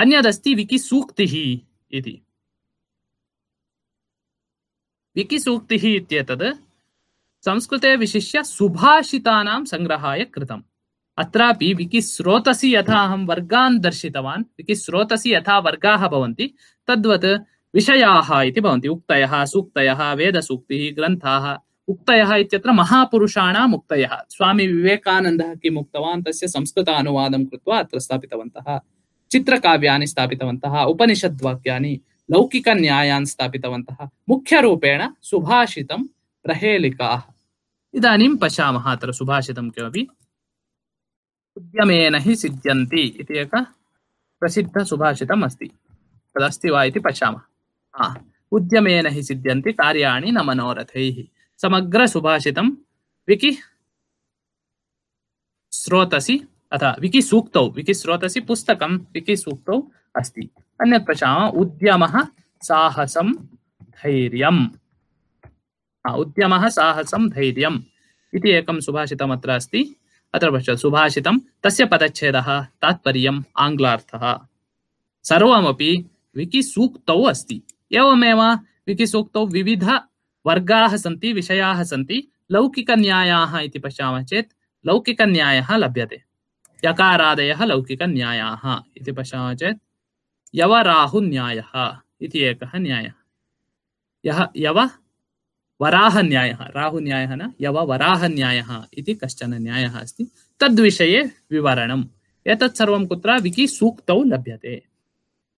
अन्यदस्ति विकिसूक्तिः इति। विकिसूक्तिः इत्येतत् संस्कृते विशिष्य सुभाषितानां सङ्ग्रहाय कृतम्। अत्रापि विकिस्रोतसि यथा अहं वर्गान् दर्शितवान् विकिस्रोतसि यथा वर्गाः भवन्ति, तद्वत् विषयाः इति भवन्ति। उक्तयः, सूक्तयः, वेदसूक्तिः, ग्रन्थाः, उक्तयः इत्यत्र महापुरुषाणाम् उक्तयः। स्वामी विवेकानन्दः किम् उक्तवान्, तस्य संस्कृत अनुवादं कृत्वा अत्र स्थापितवन्तः। चित्रकाव्यानि स्थापितवन्तः, उपनिषद्वाक्यानि, लौकिकन्यायान् स्थापितवन्तः, मुख्यरूपेण सुभाषितं प्रहेलिकाः। इदानीं पश्यामः, अत्र सुभाषितं किमपि। उद्यमेन हि सिद्ध्यन्ति इति एकः प्रसिद्धसुभाषितम् अस्ति। पश्यामः। हा, उद्यमेन हि सिद्ध्यन्ति कार्याणि न मनोरथैः। समग्रसुभाषितं विकि स्रोतसि अथ विकिसूक्तौ, विकिस्रोतसि पुस्तकं विकिसूक्तौ अस्ति। अन्यत् पश्यामः उद्यमः साहसं धैर्यम्। उद्यमः साहसं धैर्यम् इति एकं सुभाषितमत्र अस्ति। अत्र पश्य सुभाषितं तस्य पदच्छेदः तात्पर्यम् आङ्ग्लार्थः। सर्वमपि विकिसूक्तौ अस्ति। एवमेव विकिसूक्तौ विविधवर्गाः सन्ति, विषयाः सन्ति। लौकिकन्यायाः इति पश्यामः चेत् लौकिकन्यायः लभ्यते। यकारादयः लौकिकन्यायाः इति पश्यामः चेत् यवराहुन्यायः इति एकः न्यायः यः यव वराहन्यायः राहुन्यायः न यव वराहन्यायः इति कश्चन न्यायः अस्ति तद्विषये विवरणम् एतत् सर्वं कुत्र विकिसूक्तौ लभ्यते